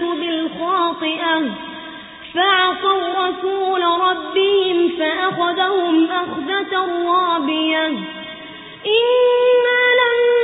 بالخاطئة. فعصوا رسول ربهم فأخذهم أخذة رابية. إنا لما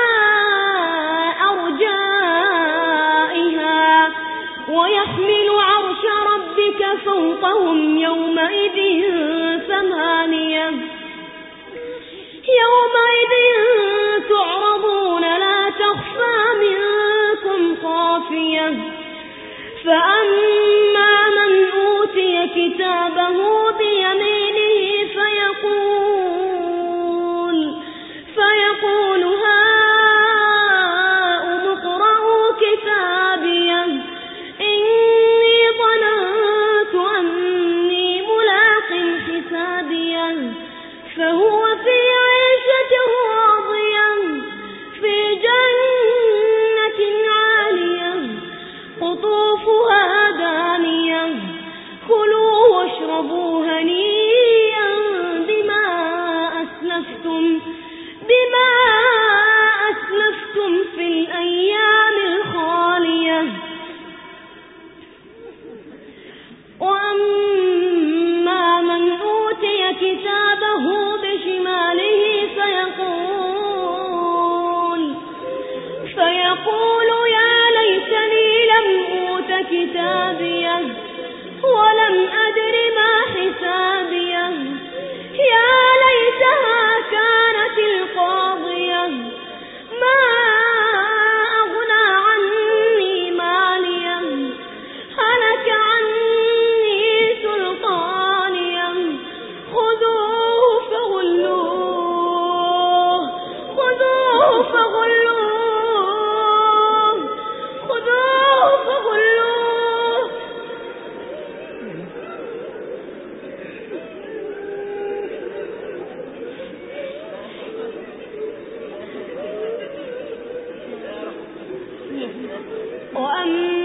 فوقهم يومئذ ثمانية. يومئذ تعرضون لا تخفى منكم خافية. فأما من أوتي كتابه حسابيه فهو في عيشة راضية في جنة عالية قطوفها دانية كلوا واشربوا هنيئا بما أسلفتم بما أسلفتم في الأيام الخالية. كتابيه ولم أدر ما حسابية. يا وأما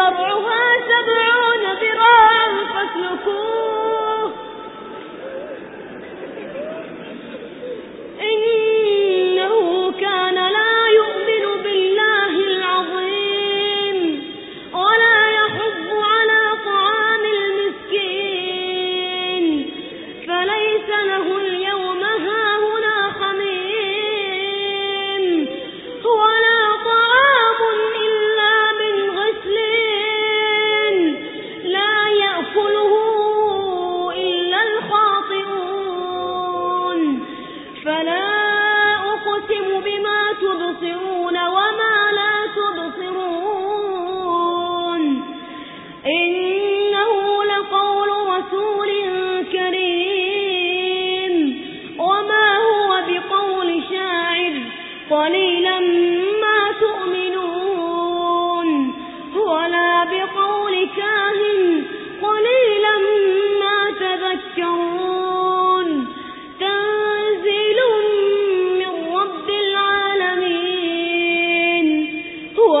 زرعها سبعون ذراعا فاسلكوه.